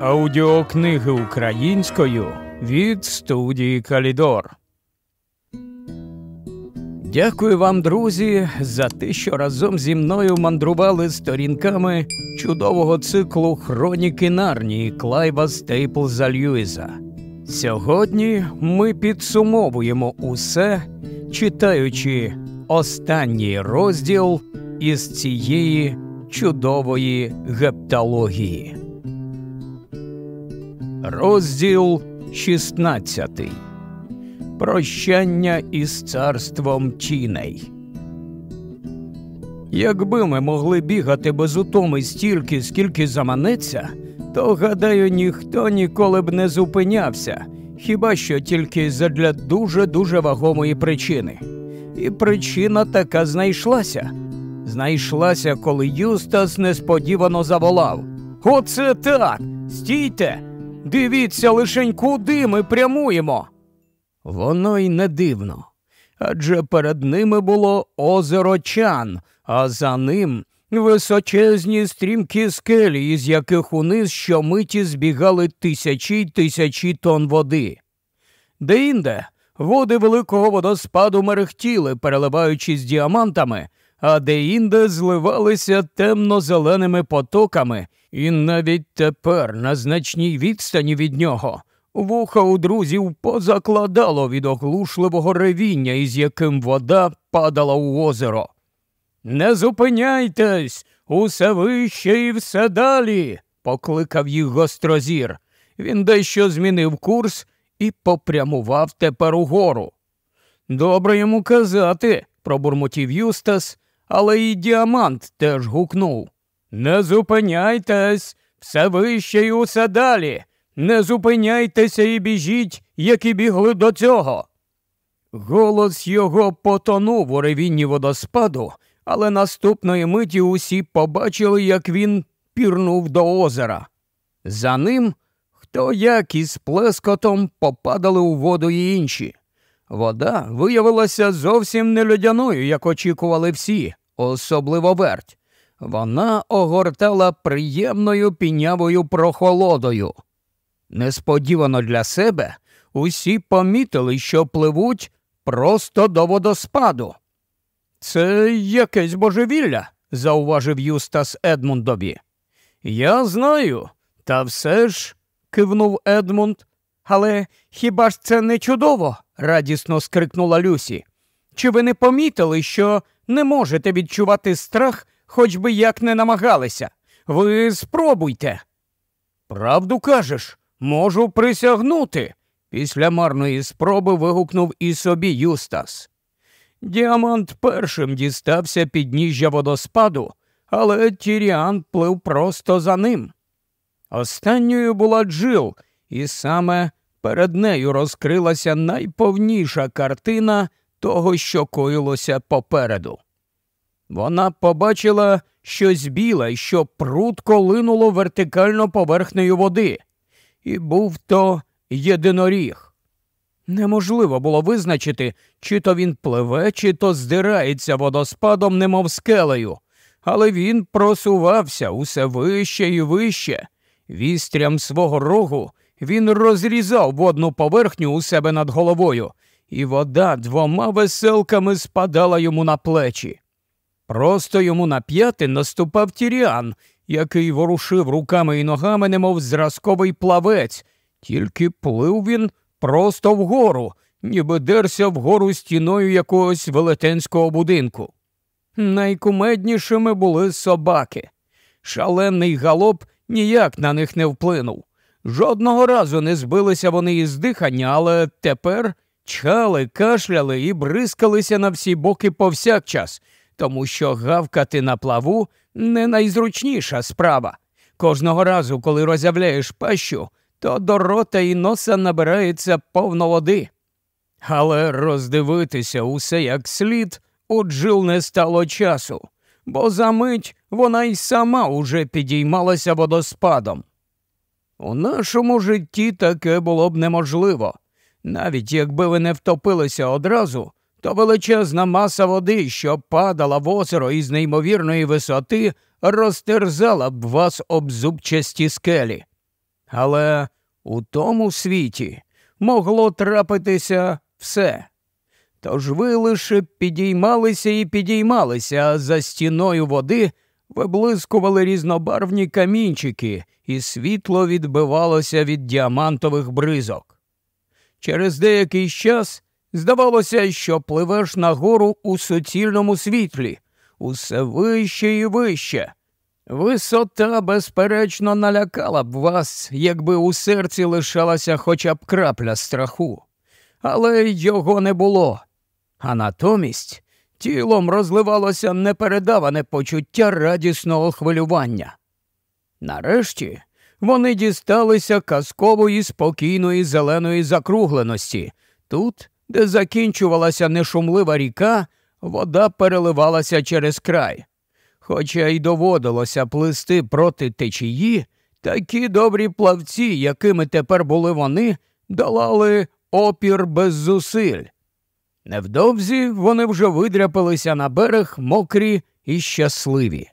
Аудіокниги українською від студії Калідор. Дякую вам, друзі, за те, що разом зі мною мандрували сторінками чудового циклу Хроніки Нарнії Клайва Стейплза Льюіза. Сьогодні ми підсумовуємо усе, читаючи останній розділ із цієї чудової гептології. Розділ 16. Прощання із царством тіней. Якби ми могли бігати без утоми стільки, скільки заманеться, то, гадаю, ніхто ніколи б не зупинявся, хіба що тільки задля дуже дуже вагомої причини. І причина така знайшлася. Знайшлася, коли Юстас несподівано заволав. Оце так! Стійте! Дивіться лишень, куди ми прямуємо. Воно й не дивно. Адже перед ними було озеро Чан, а за ним височезні стрімкі скелі, із яких униз щомиті збігали тисячі й тисячі тонн води. Деінде води великого водоспаду мерехтіли, переливаючись діамантами, а деінде зливалися темно-зеленими потоками, і навіть тепер, на значній відстані від нього, вуха у друзів позакладало від оглушливого ревіння, із яким вода падала у озеро. Не зупиняйтесь, усе вище і все далі, покликав їх гострозір. Він дещо змінив курс і попрямував тепер угору. Добре йому казати, пробурмотів Юстас, але і діамант теж гукнув. Не зупиняйтесь, все вище і усе далі. Не зупиняйтеся і біжіть, як і бігли до цього. Голос його потонув у ревінні водоспаду, але наступної миті усі побачили, як він пірнув до озера. За ним хто як із плескотом попадали у воду й інші. Вода виявилася зовсім не льодяною, як очікували всі, особливо верть. Вона огортала приємною пінявою прохолодою. Несподівано для себе усі помітили, що пливуть просто до водоспаду. Це якесь божевілля, зауважив Юстас Едмундові. Я знаю, та все ж, кивнув Едмунд. Але хіба ж це не чудово? радісно скрикнула Люсі. Чи ви не помітили, що не можете відчувати страх, хоч би як не намагалися? Ви спробуйте. Правду кажеш, можу присягнути. Після марної спроби вигукнув і собі Юстас. Діамант першим дістався підніжжя водоспаду, але Тіріан плив просто за ним. Останньою була Джил, і саме перед нею розкрилася найповніша картина того, що коїлося попереду. Вона побачила щось біле, що прудко линуло вертикально поверхнею води, і був то єдиноріг. Неможливо було визначити, чи то він пливе, чи то здирається водоспадом, немов скелею, але він просувався усе вище і вище. Вістрям свого рогу він розрізав водну поверхню у себе над головою, і вода двома веселками спадала йому на плечі. Просто йому на п'яти наступав тіріан, який ворушив руками і ногами, немов зразковий плавець, тільки плив він просто вгору, ніби дерся вгору стіною якогось велетенського будинку. Найкумеднішими були собаки. Шалений галоп ніяк на них не вплинув. Жодного разу не збилися вони із дихання, але тепер чхали, кашляли і бризкалися на всі боки повсякчас, тому що гавкати на плаву не найзручніша справа. Кожного разу, коли розявляєш пащу, то до рота і носа набирається повно води. Але роздивитися усе як слід у Джил не стало часу, бо за мить вона й сама уже підіймалася водоспадом. У нашому житті таке було б неможливо. Навіть якби ви не втопилися одразу, то величезна маса води, що падала в озеро із неймовірної висоти, розтерзала б вас об зубчасті скелі. Але у тому світі могло трапитися все. Тож ви лише підіймалися і підіймалися, а за стіною води виблискували різнобарвні камінчики, і світло відбивалося від діамантових бризок. Через деякий час здавалося, що пливеш нагору у суцільному світлі, усе вище і вище. Висота, безперечно, налякала б вас, якби у серці лишалася хоча б крапля страху, але його не було. А натомість тілом розливалося непередаване почуття радісного хвилювання. Нарешті вони дісталися казкової спокійної зеленої закругленості. Тут, де закінчувалася нешумлива ріка, вода переливалася через край. Хоча й доводилося плисти проти течії, такі добрі плавці, якими тепер були вони, долали опір без зусиль. Невдовзі вони вже видряпалися на берег мокрі і щасливі.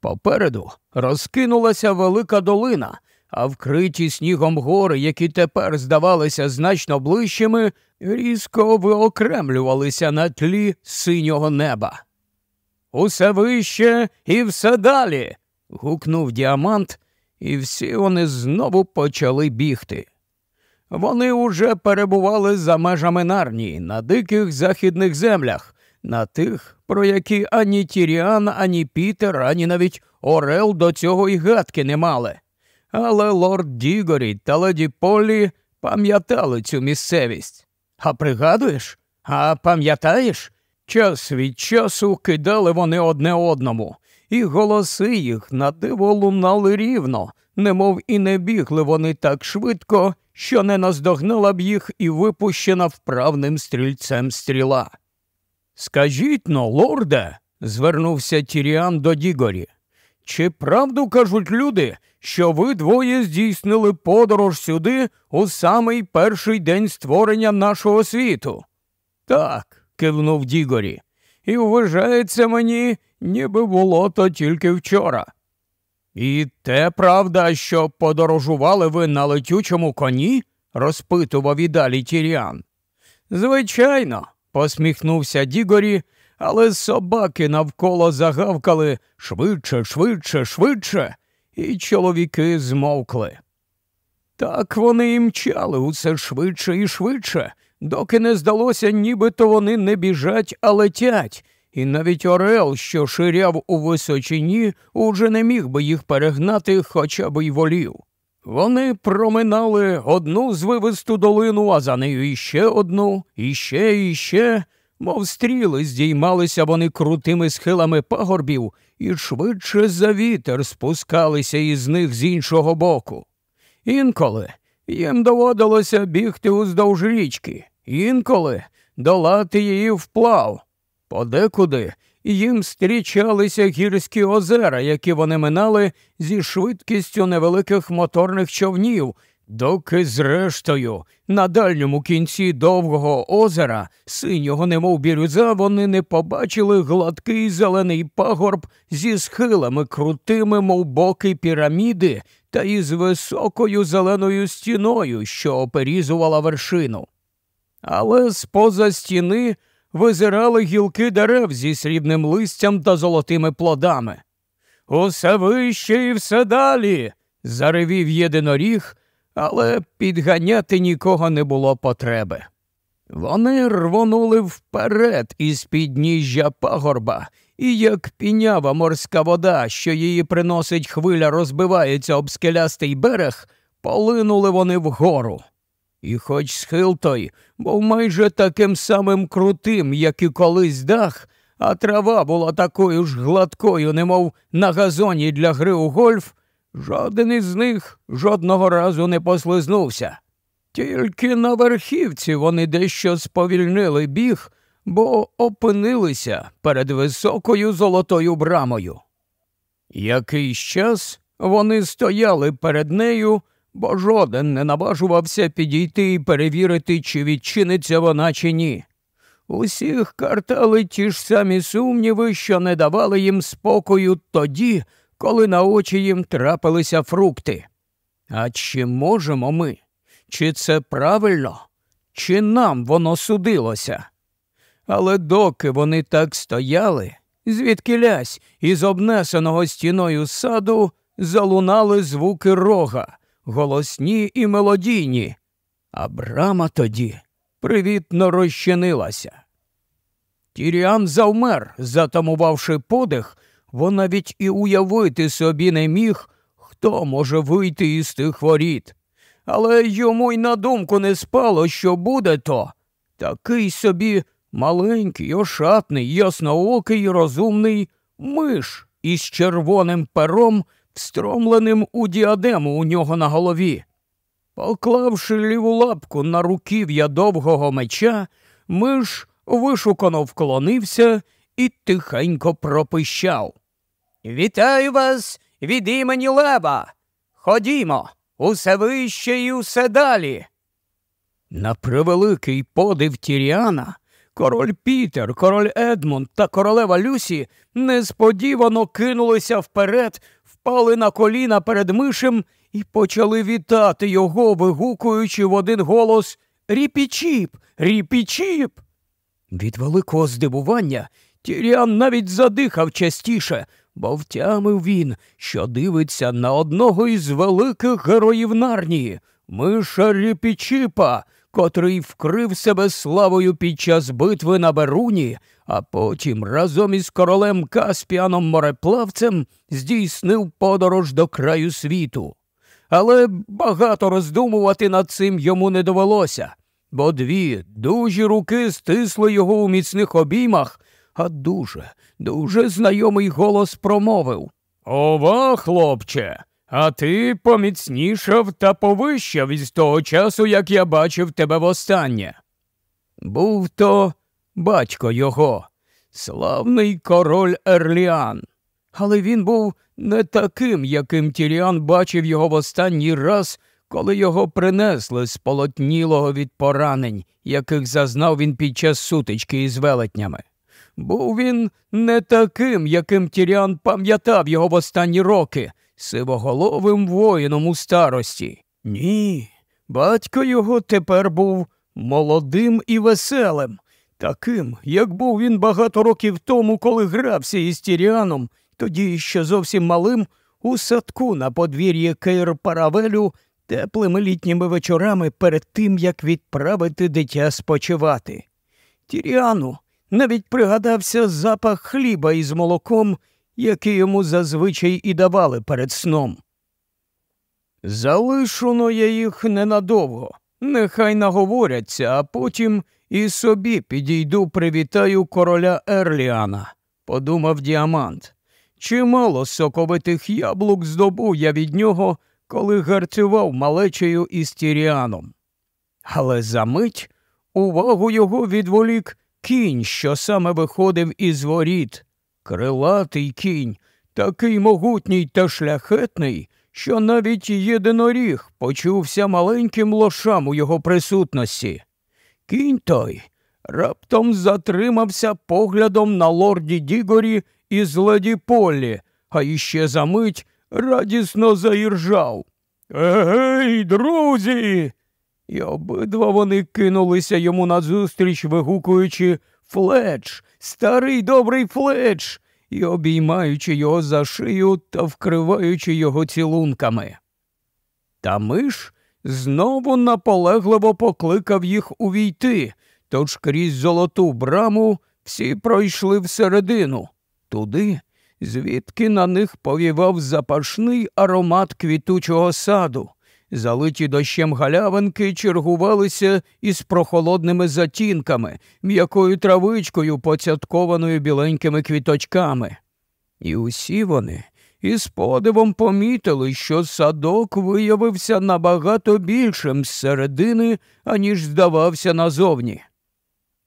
Попереду розкинулася велика долина, а вкриті снігом гори, які тепер здавалися значно ближчими, різко виокремлювалися на тлі синього неба. Усе вище і все далі. гукнув діамант, і всі вони знову почали бігти. Вони уже перебували за межами нарнії, на диких західних землях, на тих, про які ані Тіріан, ані Пітер, ані навіть Орел до цього й гадки не мали. Але лорд Дігорі та леді Полі пам'ятали цю місцевість. А пригадуєш? А пам'ятаєш? Час від часу кидали вони одне одному, і голоси їх на диво лунали рівно, немов і не бігли вони так швидко, що не наздогнала б їх і випущена вправним стрільцем стріла. Скажіть но, лорде, звернувся Тіріан до Дігорі, чи правду кажуть люди, що ви двоє здійснили подорож сюди у самий перший день створення нашого світу? Так, кивнув Дігорі, і вважається мені, ніби було то тільки вчора. І те правда, що подорожували ви на летючому коні? розпитував і далі Тіріан. Звичайно, посміхнувся Дігорі, але собаки навколо загавкали швидше, швидше, швидше, і чоловіки змовкли. Так вони і мчали усе швидше і швидше, доки не здалося, нібито вони не біжать, а летять, і навіть Орел, що ширяв у височині, уже не міг би їх перегнати хоча б й волів. Вони проминали одну звивисту долину, а за нею іще одну, іще, іще, мов стріли, здіймалися вони крутими схилами пагорбів і швидше за вітер спускалися із них з іншого боку. Інколи їм доводилося бігти уздовж річки, інколи долати її вплав. Подекуди їм зустрічалися гірські озера, які вони минали зі швидкістю невеликих моторних човнів, доки, зрештою, на дальньому кінці довгого озера, синього, немов бірюза, вони не побачили гладкий зелений пагорб зі схилами крутими, мов боки піраміди, та із високою зеленою стіною, що оперізувала вершину. Але з поза стіни визирали гілки дерев зі срібним листям та золотими плодами. Усе вище і все далі. заревів єдиноріг, але підганяти нікого не було потреби. Вони рвонули вперед із підніжжя пагорба, і як пінява морська вода, що її приносить хвиля, розбивається об скелястий берег, полинули вони вгору. І хоч схил той був майже таким самим крутим, як і колись дах, а трава була такою ж гладкою, немов на газоні для гри у гольф, жоден із них жодного разу не послизнувся. Тільки на верхівці вони дещо сповільнили біг, бо опинилися перед високою золотою брамою. Якийсь час вони стояли перед нею, бо жоден не наважувався підійти і перевірити, чи відчиниться вона, чи ні. Усіх картали ті ж самі сумніви, що не давали їм спокою тоді, коли на очі їм трапилися фрукти. А чи можемо ми? Чи це правильно, чи нам воно судилося? Але доки вони так стояли, звідкилясь із обнесеного стіною саду залунали звуки рога, голосні і мелодійні, а брама тоді привітно розчинилася. Тіріан завмер, затамувавши подих, бо навіть і уявити собі не міг, хто може вийти із тих воріт. Але йому й на думку не спало, що буде то. Такий собі маленький, ошатний, ясноокий, розумний миш із червоним пером, встромленим у діадему у нього на голові. Поклавши ліву лапку на руків'я довгого меча, миш вишукано вклонився і тихенько пропищав. Вітаю вас від імені Лева. Ходімо, усе вище і усе далі. На превеликий подив Тіріана король Пітер, король Едмунд та королева Люсі несподівано кинулися вперед, впали на коліна перед мишем і почали вітати його, вигукуючи в один голос Ріпічіп, ріпічіп. Від великого здивування Тіріан навіть задихав частіше, бо втямив він, що дивиться на одного із великих героїв нарнії, миша Ріпічіпа, котрий вкрив себе славою під час битви на Беруні, а потім разом із королем Каспіаном мореплавцем здійснив подорож до краю світу. Але багато роздумувати над цим йому не довелося, бо дві дужі руки стисли його у міцних обіймах, а дуже, дуже знайомий голос промовив Ова, хлопче, а ти поміцнішав та повищав із того часу, як я бачив тебе востаннє. Був то батько його, славний король Ерліан. Але він був не таким, яким Тіріан бачив його в останній раз, коли його принесли з полотнілого від поранень, яких зазнав він під час сутички із велетнями. Був він не таким, яким Тіріан пам'ятав його в останні роки, сивоголовим воїном у старості. Ні, батько його тепер був молодим і веселим, таким, як був він багато років тому, коли грався із Тіріаном, тоді ще зовсім малим, у садку на подвір'ї Кейр Паравелю теплими літніми вечорами перед тим, як відправити дитя спочивати. Тіріану навіть пригадався запах хліба із молоком, який йому зазвичай і давали перед сном. Залишуно я їх ненадовго, нехай наговоряться, а потім і собі підійду, привітаю короля Ерліана, подумав діамант. Чимало соковитих яблук здобув я від нього, коли гарцював малечею із Тіріаном. Але за мить увагу його відволік кінь, що саме виходив із воріт. Крилатий кінь, такий могутній та шляхетний, що навіть єдиноріг почувся маленьким лошам у його присутності. Кінь той раптом затримався поглядом на лорді Дігорі із леді Полі, а іще за мить радісно заіржав. Егей, друзі! І обидва вони кинулися йому назустріч, вигукуючи Фледж, старий добрий Фледж, і обіймаючи його за шию та вкриваючи його цілунками. Та миш знову наполегливо покликав їх увійти, тож крізь золоту браму всі пройшли всередину, туди, звідки на них повівав запашний аромат квітучого саду. Залиті дощем галявинки чергувалися із прохолодними затінками, м'якою травичкою, поцяткованою біленькими квіточками. І усі вони із подивом помітили, що садок виявився набагато більшим зсередини, аніж здавався назовні.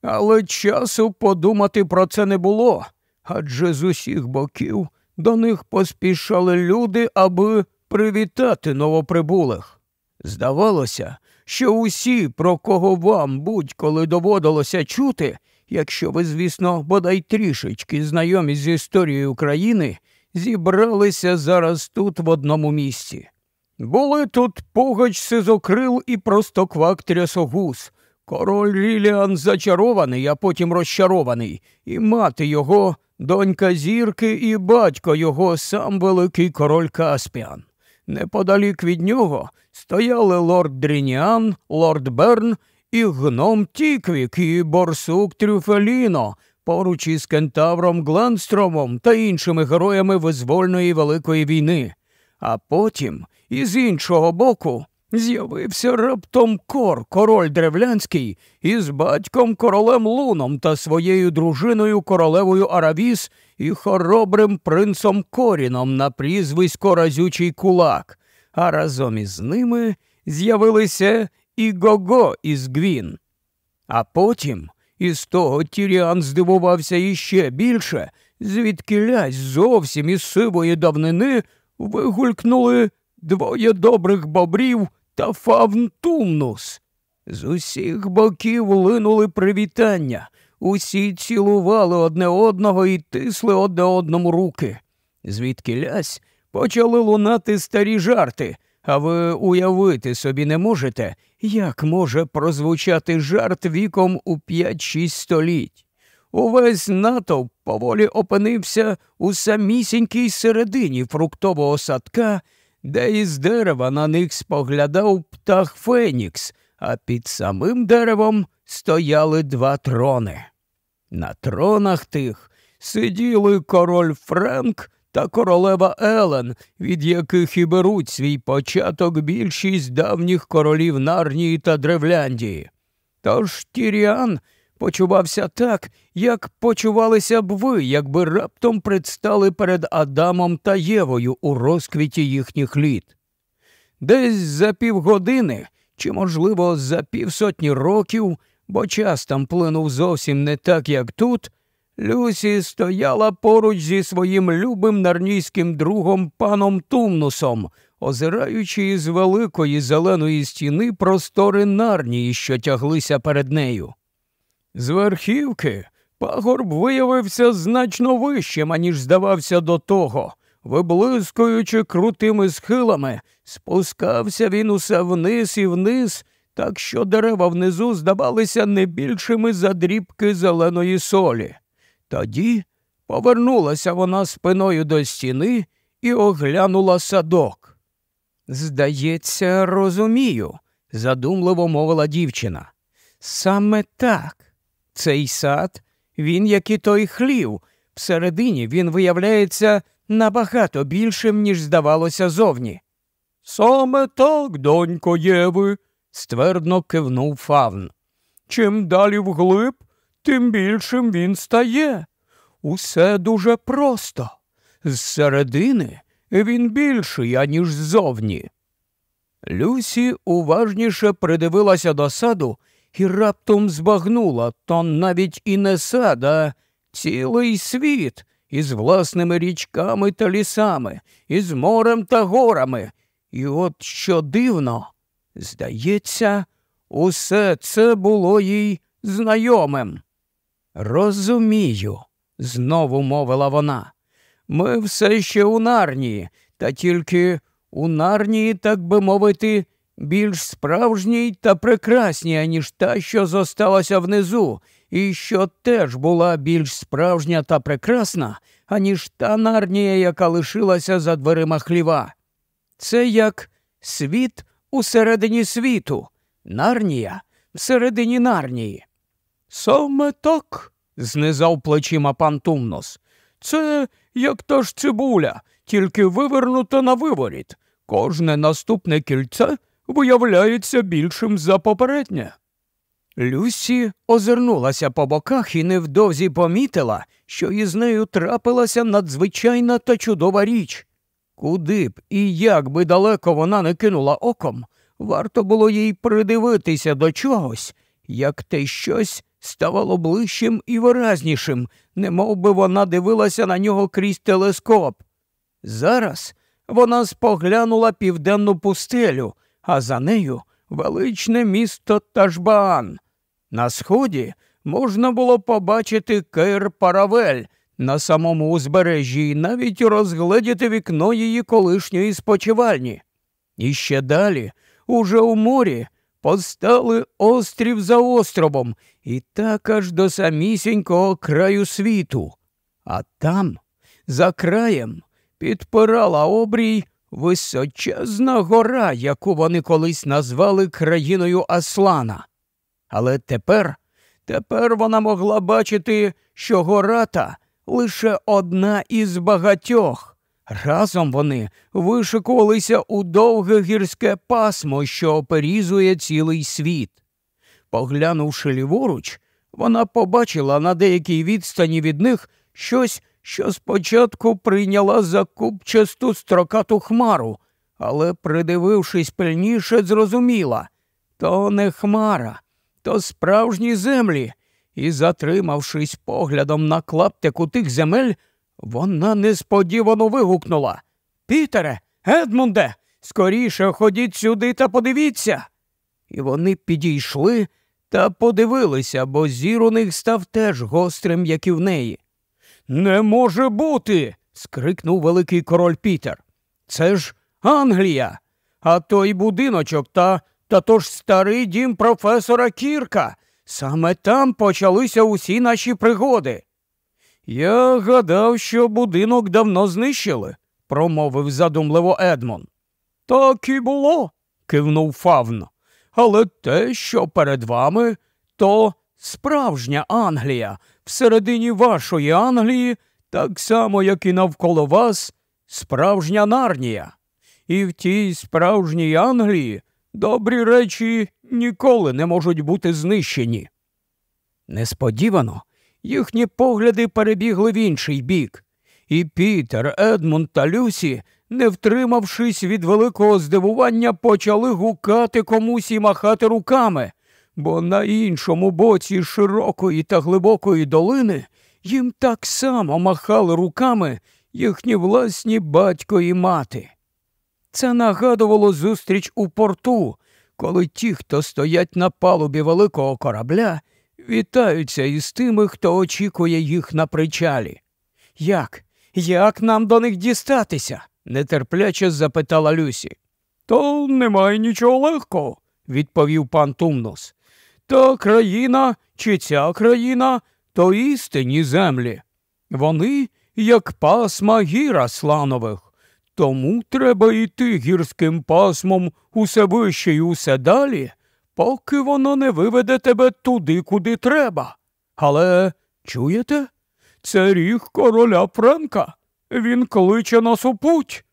Але часу подумати про це не було, адже з усіх боків до них поспішали люди, аби привітати новоприбулих. Здавалося, що усі, про кого вам будь-коли доводилося чути, якщо ви, звісно, бодай трішечки знайомі з історією України, зібралися зараз тут в одному місці. Були тут пугач сизокрил і простоквак трясогус. Король Ріліан зачарований, а потім розчарований, і мати його, донька зірки, і батько його, сам великий король Каспіан. Неподалік від нього стояли лорд Дрініан, лорд Берн і гном Тіквік, і борсук Трюфеліно, поруч із кентавром Гленстромом та іншими героями визвольної великої війни. А потім, із іншого боку, з'явився раптом кор, король древлянський, із батьком королем Луном та своєю дружиною королевою Аравіс і хоробрим принцом Коріном на прізвисько разючий кулак, а разом із ними з'явилися і Гого із Гвін. А потім із того Тіріан здивувався іще більше, звідки лязь зовсім із сивої давнини вигулькнули двоє добрих бобрів та фавн Тумнус. З усіх боків линули привітання, усі цілували одне одного і тисли одне одному руки. Звідки лясь почали лунати старі жарти, а ви уявити собі не можете, як може прозвучати жарт віком у 5-6 століть. Увесь натовп поволі опинився у самісінькій середині фруктового садка, де із дерева на них споглядав птах Фенікс, а під самим деревом стояли два трони. На тронах тих сиділи король Френк та королева Елен, від яких і беруть свій початок більшість давніх королів Нарнії та Древляндії. Тож Тіріан почувався так, як почувалися б ви, якби раптом предстали перед Адамом та Євою у розквіті їхніх літ. Десь за півгодини, чи, можливо, за півсотні років, бо час там плинув зовсім не так, як тут. Люсі стояла поруч зі своїм любим нарнійським другом паном Тумнусом, озираючи із великої зеленої стіни простори нарнії, що тяглися перед нею. З верхівки пагорб виявився значно вищим, аніж здавався до того. Виблискуючи крутими схилами, спускався він усе вниз і вниз, так що дерева внизу здавалися не більшими за дрібки зеленої солі. Тоді повернулася вона спиною до стіни і оглянула садок. Здається, розумію, задумливо мовила дівчина. Саме так. Цей сад, він, як і той хлів, всередині він виявляється набагато більшим, ніж здавалося зовні. Саме так, донько Єви, ствердно кивнув фавн. Чим далі вглиб, тим більшим він стає. Усе дуже просто. Зсередини він більший, аніж ззовні. Люсі уважніше придивилася до саду і раптом збагнула то навіть і не сад, а цілий світ із власними річками та лісами, із морем та горами. І от що дивно, здається, усе це було їй знайомим. Розумію, знову мовила вона. Ми все ще у нарнії, та тільки у нарнії, так би мовити, більш справжній та прекрасній, аніж та, що зосталася внизу, і що теж була більш справжня та прекрасна, аніж та нарнія, яка лишилася за дверима хліва. Це як світ усередині світу, нарнія всередині нарнії. Саме так, знизав плечима пан Тумнос. Це як та ж цибуля, тільки вивернута на виворіт. Кожне наступне кільце виявляється більшим за попереднє. Люсі озирнулася по боках і невдовзі помітила, що із нею трапилася надзвичайна та чудова річ. Куди б і як би далеко вона не кинула оком, варто було їй придивитися до чогось, як те щось ставало ближчим і виразнішим, не би вона дивилася на нього крізь телескоп. Зараз вона споглянула південну пустелю, а за нею величне місто Ташбаан. На сході можна було побачити Кейр Паравель на самому узбережжі і навіть розгледіти вікно її колишньої спочивальні. І ще далі, уже у морі, постали острів за островом, і так аж до самісінького краю світу. А там, за краєм, підпирала обрій височезна гора, яку вони колись назвали країною Аслана. Але тепер, тепер вона могла бачити, що гора та лише одна із багатьох. Разом вони вишикувалися у довге гірське пасмо, що оперізує цілий світ. Поглянувши ліворуч, вона побачила на деякій відстані від них щось, що спочатку прийняла за купчасту строкату хмару, але, придивившись пильніше, зрозуміла то не хмара, то справжні землі, і, затримавшись поглядом на клаптику тих земель, вона несподівано вигукнула Пітере, Едмунде, скоріше ходіть сюди та подивіться. І вони підійшли та подивилися, бо зір у них став теж гострим, як і в неї. Не може бути. скрикнув великий король Пітер. Це ж Англія, а той будиночок та та то ж старий дім професора Кірка. Саме там почалися усі наші пригоди. Я гадав, що будинок давно знищили, промовив задумливо Едмон. Так і було, кивнув Фавн. Але те, що перед вами, то справжня Англія, всередині вашої Англії, так само, як і навколо вас, справжня нарнія. І в тій справжній Англії добрі речі ніколи не можуть бути знищені. Несподівано їхні погляди перебігли в інший бік, і Пітер, Едмунд та Люсі, не втримавшись від великого здивування, почали гукати комусь і махати руками, бо на іншому боці широкої та глибокої долини їм так само махали руками їхні власні батько і мати. Це нагадувало зустріч у порту, коли ті, хто стоять на палубі великого корабля, вітаються із тими, хто очікує їх на причалі. Як? Як нам до них дістатися? нетерпляче запитала Люсі. То немає нічого легкого, відповів пан Тумнус. Та країна чи ця країна то істинні землі. Вони, як пасма гіра сланових. Тому треба йти гірським пасмом усе вище і усе далі, поки воно не виведе тебе туди, куди треба. Але чуєте? Це ріг короля Френка. Він кличе нас у путь.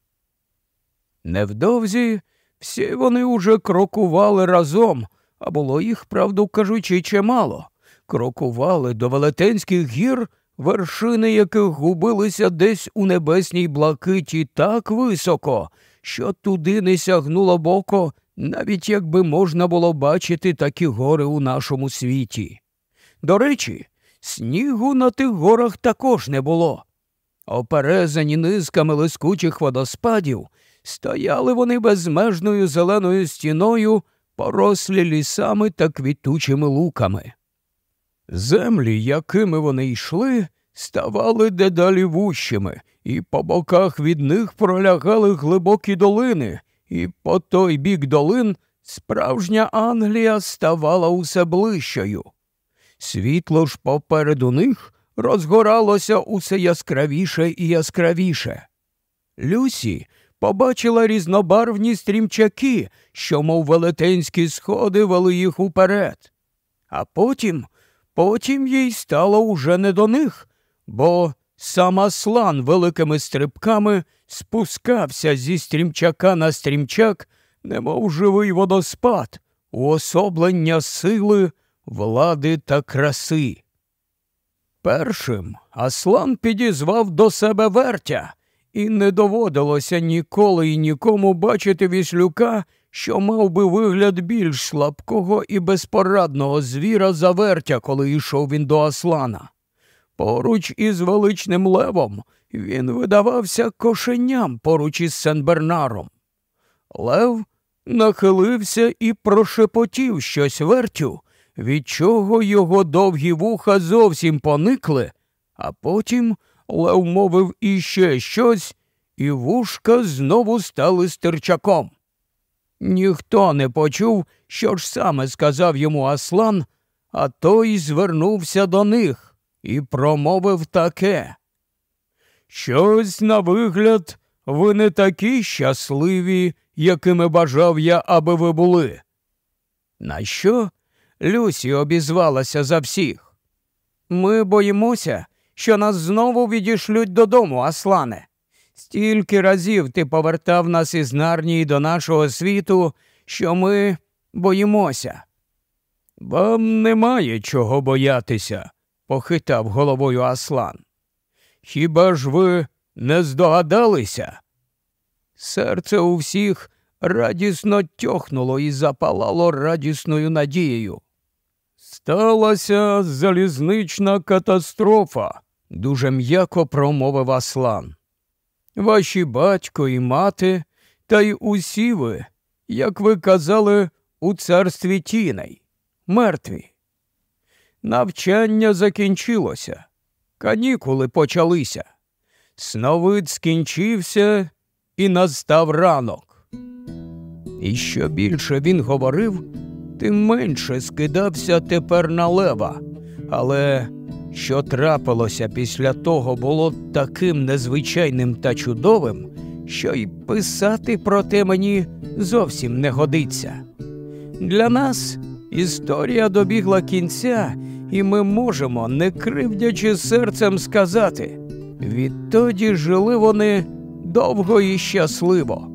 Невдовзі всі вони уже крокували разом, а було їх, правду кажучи, чимало. Крокували до велетенських гір, вершини яких губилися десь у небесній блакиті так високо, що туди не сягнуло боко, навіть якби можна було бачити такі гори у нашому світі. До речі, снігу на тих горах також не було. Оперезані низками лискучих водоспадів, стояли вони безмежною зеленою стіною, порослі лісами та квітучими луками. Землі, якими вони йшли, ставали дедалі вущими, і по боках від них пролягали глибокі долини, і по той бік долин справжня Англія ставала усе ближчою. Світло ж попереду них розгоралося усе яскравіше і яскравіше. Люсі побачила різнобарвні стрімчаки, що, мов велетенські сходи, вели їх уперед. А потім, потім їй стало уже не до них, бо сам Аслан великими стрибками спускався зі стрімчака на стрімчак, немов живий водоспад, уособлення сили, влади та краси. Першим Аслан підізвав до себе вертя, і не доводилося ніколи і нікому бачити віслюка, що мав би вигляд більш слабкого і безпорадного звіра за вертя, коли йшов він до Аслана. Поруч із величним левом він видавався кошеням поруч із Сен-Бернаром. Лев нахилився і прошепотів щось вертю, від чого його довгі вуха зовсім поникли, а потім Лев мовив іще щось, і вушка знову стали стирчаком. Ніхто не почув, що ж саме сказав йому Аслан, а той звернувся до них і промовив таке. Щось на вигляд, ви не такі щасливі, якими бажав я, аби ви були. На що Люсі обізвалася за всіх? Ми боїмося, що нас знову відішлють додому, Аслане. Стільки разів ти повертав нас із Нарнії до нашого світу, що ми боїмося. Вам немає чого боятися, похитав головою Аслан. Хіба ж ви не здогадалися? Серце у всіх радісно тьохнуло і запалало радісною надією. Сталася залізнична катастрофа, дуже м'яко промовив Аслан. Ваші батько і мати, та й усі ви, як ви казали, у царстві тіней, мертві. Навчання закінчилося, канікули почалися. Сновид скінчився і настав ранок. І що більше він говорив, тим менше скидався тепер на лева. Але що трапилося після того, було таким незвичайним та чудовим, що й писати про те мені зовсім не годиться. Для нас історія добігла кінця, і ми можемо, не кривдячи серцем, сказати відтоді жили вони довго і щасливо.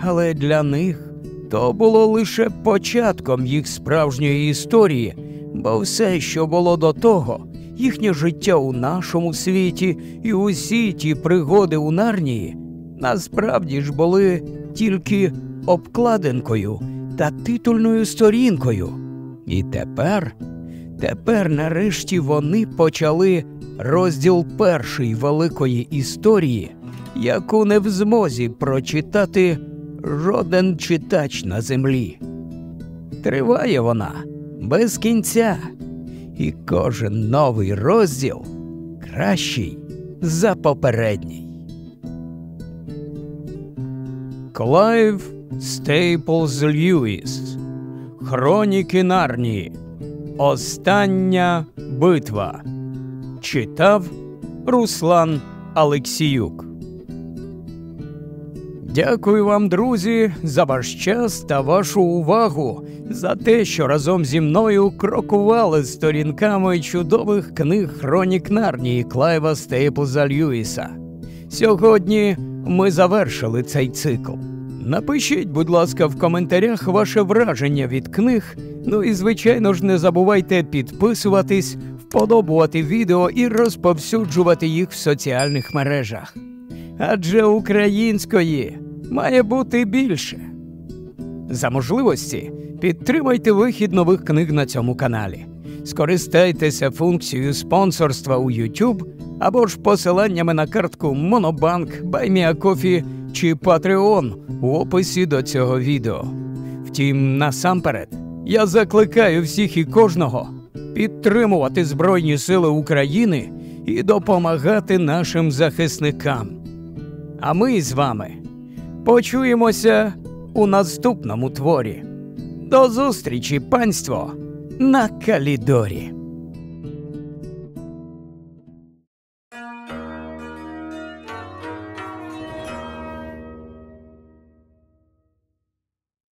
Але для них то було лише початком їх справжньої історії, бо все, що було до того, їхнє життя у нашому світі і усі ті пригоди у нарнії, насправді ж були тільки обкладинкою та титульною сторінкою. І тепер, тепер, нарешті, вони почали розділ першої великої історії, яку не в змозі прочитати жоден читач на землі. Триває вона без кінця, і кожен новий розділ кращий за попередній. Клайв Стейплз Льюіс Хроніки Нарнії. Остання битва. Читав Руслан Алексіюк. Дякую вам, друзі, за ваш час та вашу увагу, за те, що разом зі мною крокували сторінками чудових книг Хронік Нарнії Клайва Стейплза Льюіса. Сьогодні ми завершили цей цикл. Напишіть, будь ласка, в коментарях ваше враження від книг. Ну і, звичайно ж, не забувайте підписуватись, вподобувати відео і розповсюджувати їх в соціальних мережах. Адже української має бути більше. За можливості підтримайте вихід нових книг на цьому каналі. Скористайтеся функцією спонсорства у YouTube або ж посиланнями на картку Monobank, BuyMeACoffee чи Patreon у описі до цього відео. Втім, насамперед, я закликаю всіх і кожного підтримувати Збройні Сили України і допомагати нашим захисникам. А ми з вами почуємося у наступному творі. До зустрічі, панство, на Калідорі.